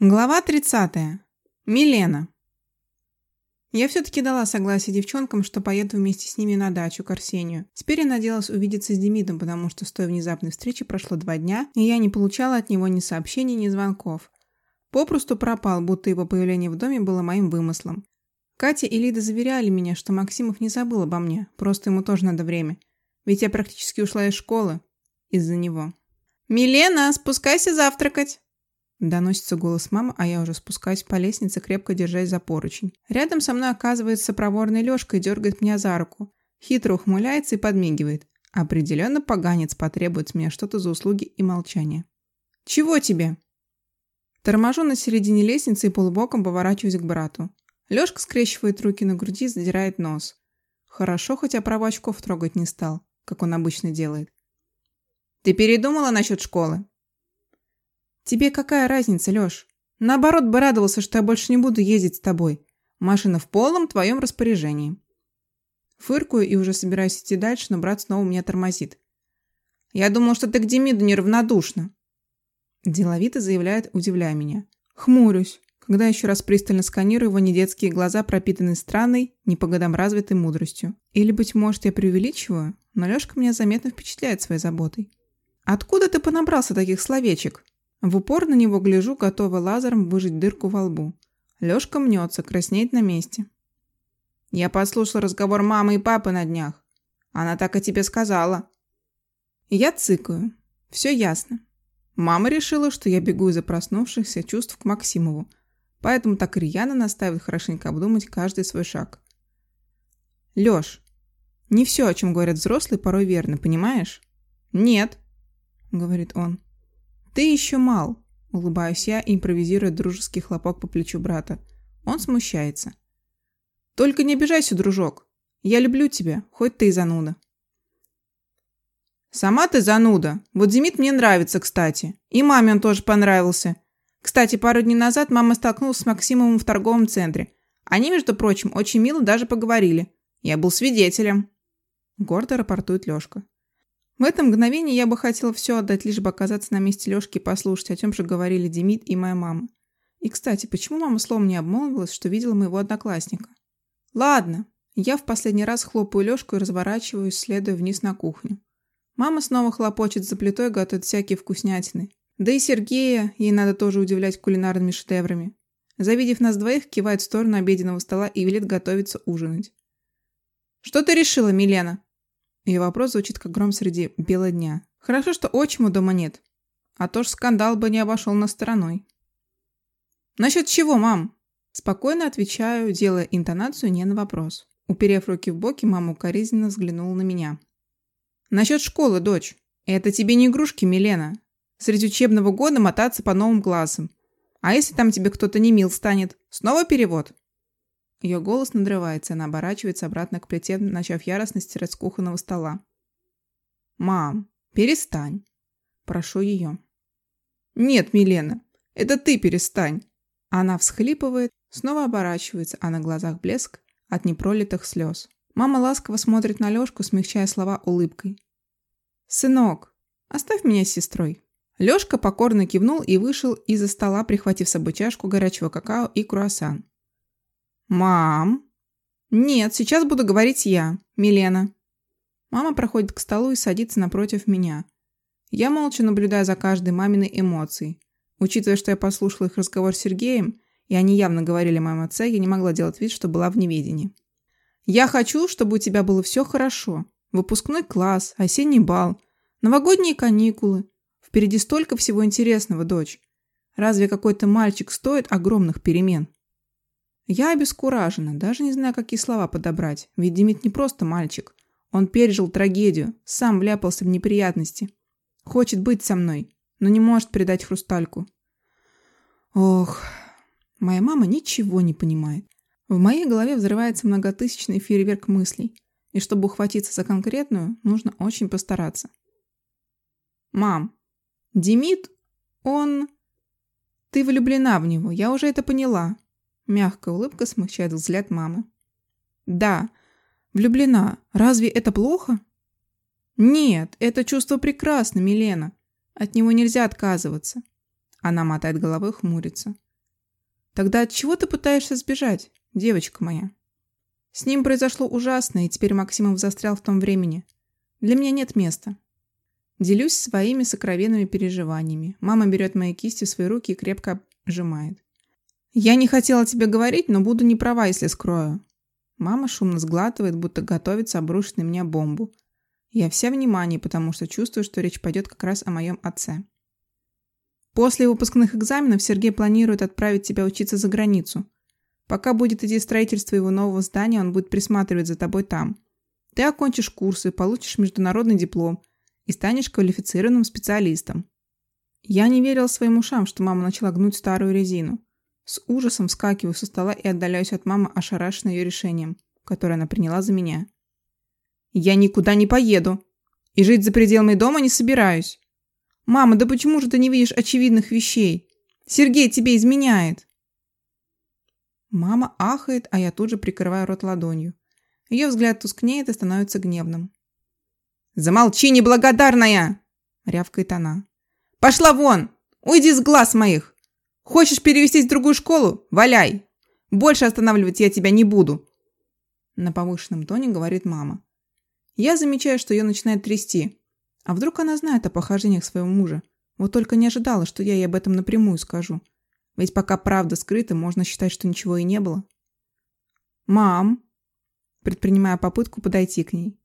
Глава 30. Милена. Я все-таки дала согласие девчонкам, что поеду вместе с ними на дачу к Арсению. Теперь я надеялась увидеться с Демидом, потому что с той внезапной встречи прошло два дня, и я не получала от него ни сообщений, ни звонков. Попросту пропал, будто его появление в доме было моим вымыслом. Катя и Лида заверяли меня, что Максимов не забыл обо мне, просто ему тоже надо время. Ведь я практически ушла из школы из-за него. «Милена, спускайся завтракать!» Доносится голос мамы, а я уже спускаюсь по лестнице, крепко держась за поручень. Рядом со мной оказывается проворный Лёшка и дергает меня за руку. Хитро ухмыляется и подмигивает. Определенно поганец потребует с меня что-то за услуги и молчание. «Чего тебе?» Торможу на середине лестницы и полубоком поворачиваюсь к брату. Лёшка скрещивает руки на груди, задирает нос. Хорошо, хотя права очков трогать не стал, как он обычно делает. «Ты передумала насчет школы?» «Тебе какая разница, Лёш? Наоборот бы радовался, что я больше не буду ездить с тобой. Машина в полном твоем распоряжении». Фыркую и уже собираюсь идти дальше, но брат снова меня тормозит. «Я думал, что ты к Демиду неравнодушна». Деловито заявляет, удивляя меня. Хмурюсь, когда еще раз пристально сканирую его недетские глаза, пропитанные странной, не по годам развитой мудростью. Или, быть может, я преувеличиваю, но Лёшка меня заметно впечатляет своей заботой. «Откуда ты понабрался таких словечек?» В упор на него гляжу, готова лазером выжить дырку во лбу. Лёшка мнется, краснеет на месте. «Я послушал разговор мамы и папы на днях. Она так о тебе сказала». Я цыкаю. Все ясно. Мама решила, что я бегу из-за проснувшихся чувств к Максимову, поэтому так рьяно наставит хорошенько обдумать каждый свой шаг. Лёш, не все, о чем говорят взрослые, порой верно, понимаешь? Нет, говорит он. «Ты еще мал», – улыбаюсь я, импровизируя дружеский хлопок по плечу брата. Он смущается. «Только не обижайся, дружок. Я люблю тебя, хоть ты и зануда». «Сама ты зануда. Вот Демид мне нравится, кстати. И маме он тоже понравился. Кстати, пару дней назад мама столкнулась с Максимовым в торговом центре. Они, между прочим, очень мило даже поговорили. Я был свидетелем». Гордо рапортует Лёшка. В это мгновение я бы хотела все отдать, лишь бы оказаться на месте Лешки и послушать, о чем же говорили Демид и моя мама. И, кстати, почему мама словом не обмолвилась, что видела моего одноклассника? Ладно, я в последний раз хлопаю Лешку и разворачиваюсь, следуя вниз на кухню. Мама снова хлопочет за плитой, готовит всякие вкуснятины. Да и Сергея, ей надо тоже удивлять кулинарными шедеврами. Завидев нас двоих, кивает в сторону обеденного стола и велит готовиться ужинать. «Что ты решила, Милена?» Ее вопрос звучит как гром среди бела дня. Хорошо, что отчиму дома нет. А то ж скандал бы не обошел на стороной. «Насчет чего, мам?» Спокойно отвечаю, делая интонацию не на вопрос. Уперев руки в боки, мама укоризненно взглянула на меня. «Насчет школы, дочь. Это тебе не игрушки, Милена. Среди учебного года мотаться по новым классам. А если там тебе кто-то не мил станет? Снова перевод?» Ее голос надрывается, она оборачивается обратно к плите, начав яростно стирать с кухонного стола. «Мам, перестань!» Прошу ее. «Нет, Милена, это ты перестань!» Она всхлипывает, снова оборачивается, а на глазах блеск от непролитых слез. Мама ласково смотрит на Лешку, смягчая слова улыбкой. «Сынок, оставь меня с сестрой». Лешка покорно кивнул и вышел из-за стола, прихватив с собой чашку горячего какао и круассан. «Мам!» «Нет, сейчас буду говорить я, Милена». Мама проходит к столу и садится напротив меня. Я молча наблюдаю за каждой маминой эмоцией. Учитывая, что я послушала их разговор с Сергеем, и они явно говорили моем отце, я не могла делать вид, что была в неведении. «Я хочу, чтобы у тебя было все хорошо. Выпускной класс, осенний бал, новогодние каникулы. Впереди столько всего интересного, дочь. Разве какой-то мальчик стоит огромных перемен?» Я обескуражена, даже не знаю, какие слова подобрать, ведь Демид не просто мальчик. Он пережил трагедию, сам вляпался в неприятности. Хочет быть со мной, но не может предать хрустальку. Ох, моя мама ничего не понимает. В моей голове взрывается многотысячный фейерверк мыслей, и чтобы ухватиться за конкретную, нужно очень постараться. Мам, Демид, он... Ты влюблена в него, я уже это поняла. Мягкая улыбка смягчает взгляд мамы. Да, влюблена. Разве это плохо? Нет, это чувство прекрасно, Милена. От него нельзя отказываться. Она мотает головой, хмурится. Тогда от чего ты пытаешься сбежать, девочка моя? С ним произошло ужасное, и теперь Максимов застрял в том времени. Для меня нет места. Делюсь своими сокровенными переживаниями. Мама берет мои кисти в свои руки и крепко сжимает. Я не хотела тебе говорить, но буду не права, если скрою. Мама шумно сглатывает, будто готовится обрушить на меня бомбу. Я вся внимание, потому что чувствую, что речь пойдет как раз о моем отце. После выпускных экзаменов Сергей планирует отправить тебя учиться за границу. Пока будет идти строительство его нового здания, он будет присматривать за тобой там. Ты окончишь курсы, получишь международный диплом и станешь квалифицированным специалистом. Я не верила своим ушам, что мама начала гнуть старую резину. С ужасом вскакиваю со стола и отдаляюсь от мамы, ошарашенной ее решением, которое она приняла за меня. Я никуда не поеду. И жить за пределами дома не собираюсь. Мама, да почему же ты не видишь очевидных вещей? Сергей тебе изменяет. Мама ахает, а я тут же прикрываю рот ладонью. Ее взгляд тускнеет и становится гневным. «Замолчи, неблагодарная!» – рявкает она. «Пошла вон! Уйди с глаз моих! Хочешь перевестись в другую школу? Валяй! Больше останавливать я тебя не буду!» На повышенном тоне говорит мама. Я замечаю, что ее начинает трясти. А вдруг она знает о похождениях своего мужа? Вот только не ожидала, что я ей об этом напрямую скажу. Ведь пока правда скрыта, можно считать, что ничего и не было. «Мам!» Предпринимая попытку подойти к ней.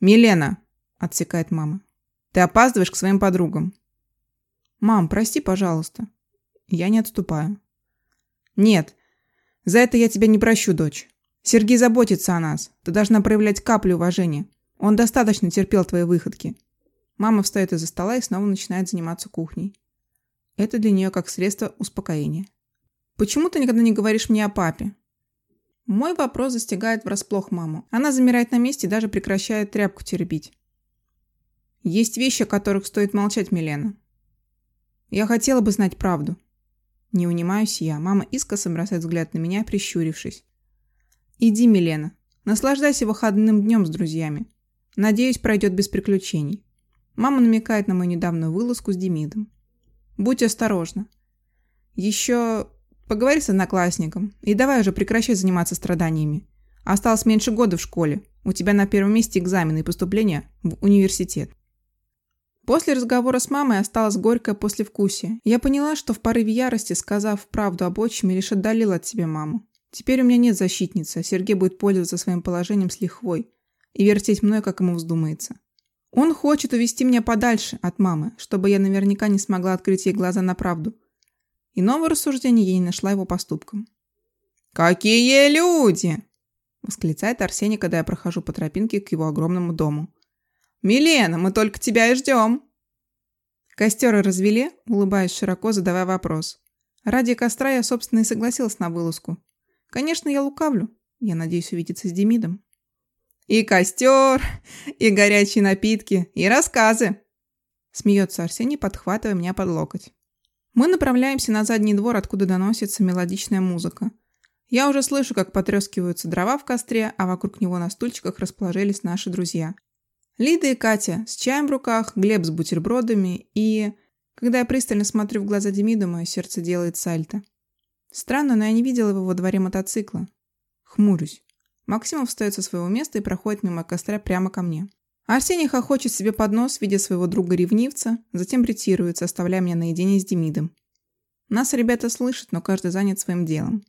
«Милена!» – отсекает мама. «Ты опаздываешь к своим подругам». «Мам, прости, пожалуйста». Я не отступаю. «Нет, за это я тебя не прощу, дочь. Сергей заботится о нас. Ты должна проявлять каплю уважения. Он достаточно терпел твои выходки. Мама встает из-за стола и снова начинает заниматься кухней. Это для нее как средство успокоения. «Почему ты никогда не говоришь мне о папе?» Мой вопрос застигает врасплох маму. Она замирает на месте и даже прекращает тряпку теребить. Есть вещи, о которых стоит молчать, Милена. Я хотела бы знать правду. Не унимаюсь я. Мама искоса бросает взгляд на меня, прищурившись. Иди, Милена. Наслаждайся выходным днем с друзьями. Надеюсь, пройдет без приключений. Мама намекает на мою недавнюю вылазку с Демидом. Будь осторожна. Еще поговори с одноклассником. И давай уже прекращай заниматься страданиями. Осталось меньше года в школе. У тебя на первом месте экзамены и поступление в университет. После разговора с мамой осталось горькое послевкусие. Я поняла, что в порыве ярости, сказав правду об отчиме, лишь отдалила от себя маму. Теперь у меня нет защитницы, а Сергей будет пользоваться своим положением с лихвой и вертеть мной, как ему вздумается. Он хочет увести меня подальше от мамы, чтобы я наверняка не смогла открыть ей глаза на правду. Иного рассуждения я не нашла его поступкам. «Какие люди!» – восклицает Арсений, когда я прохожу по тропинке к его огромному дому. «Милена, мы только тебя и ждем!» Костеры развели, улыбаясь широко, задавая вопрос. Ради костра я, собственно, и согласилась на вылазку. Конечно, я лукавлю. Я надеюсь увидеться с Демидом. И костер, и горячие напитки, и рассказы. Смеется Арсений, подхватывая меня под локоть. Мы направляемся на задний двор, откуда доносится мелодичная музыка. Я уже слышу, как потрескиваются дрова в костре, а вокруг него на стульчиках расположились наши друзья. Лида и Катя с чаем в руках, Глеб с бутербродами и... Когда я пристально смотрю в глаза Демиду, мое сердце делает сальто. Странно, но я не видела его во дворе мотоцикла. Хмурюсь. Максимов встает со своего места и проходит мимо костра прямо ко мне. Арсений хохочет себе под нос, видя своего друга-ревнивца, затем ретируется, оставляя меня наедине с Демидом. Нас ребята слышат, но каждый занят своим делом.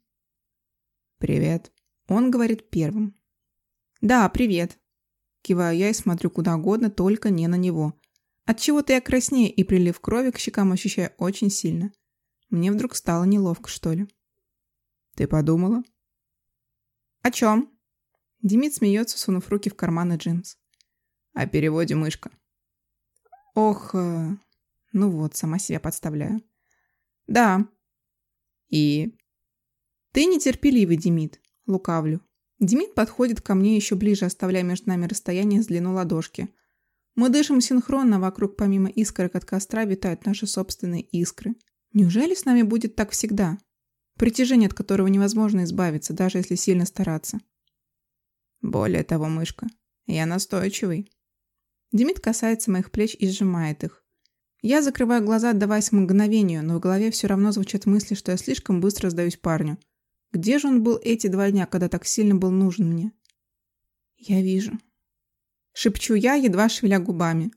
«Привет». Он говорит первым. «Да, привет». Киваю я и смотрю куда угодно, только не на него. Отчего-то я краснею и прилив крови к щекам ощущаю очень сильно. Мне вдруг стало неловко, что ли. «Ты подумала?» «О чем?» Демид смеется, сунув руки в карманы джинс. «О переводе мышка». «Ох, э... ну вот, сама себя подставляю». «Да». «И?» «Ты нетерпеливый, Демид», — лукавлю. Демид подходит ко мне еще ближе, оставляя между нами расстояние с длину ладошки. Мы дышим синхронно, вокруг помимо искорок от костра витают наши собственные искры. Неужели с нами будет так всегда? Притяжение, от которого невозможно избавиться, даже если сильно стараться. Более того, мышка, я настойчивый. Демид касается моих плеч и сжимает их. Я закрываю глаза, отдаваясь мгновению, но в голове все равно звучат мысли, что я слишком быстро сдаюсь парню. Где же он был эти два дня, когда так сильно был нужен мне? Я вижу. Шепчу я, едва шевеля губами.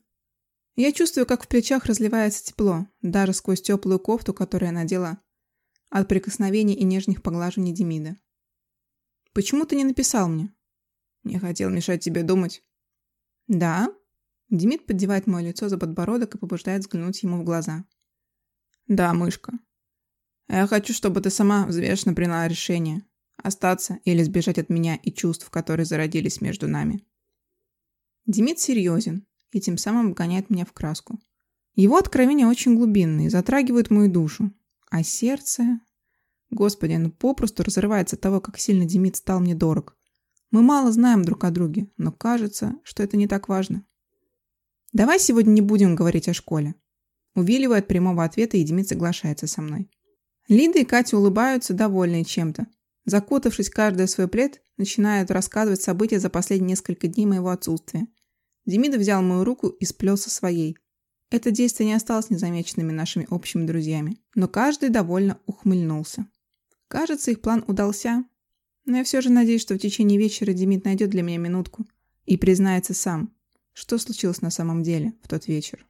Я чувствую, как в плечах разливается тепло, даже сквозь теплую кофту, которую я надела, от прикосновений и нежных поглаживаний Демида. «Почему ты не написал мне?» «Не хотел мешать тебе думать». «Да?» Демид поддевает мое лицо за подбородок и побуждает взглянуть ему в глаза. «Да, мышка. Я хочу, чтобы ты сама взвешенно приняла решение, остаться или сбежать от меня и чувств, которые зародились между нами». Демид серьезен и тем самым вгоняет меня в краску. Его откровения очень глубинные, затрагивают мою душу. А сердце... Господи, оно попросту разрывается от того, как сильно Демид стал мне дорог. Мы мало знаем друг о друге, но кажется, что это не так важно. Давай сегодня не будем говорить о школе. Увиливая от прямого ответа, и Демид соглашается со мной. Лида и Катя улыбаются, довольные чем-то. Закутавшись каждая в свой плед, начинают рассказывать события за последние несколько дней моего отсутствия. Демидов взял мою руку и сплел со своей. Это действие не осталось незамеченными нашими общими друзьями, но каждый довольно ухмыльнулся. Кажется, их план удался, но я все же надеюсь, что в течение вечера Демид найдет для меня минутку и признается сам, что случилось на самом деле в тот вечер.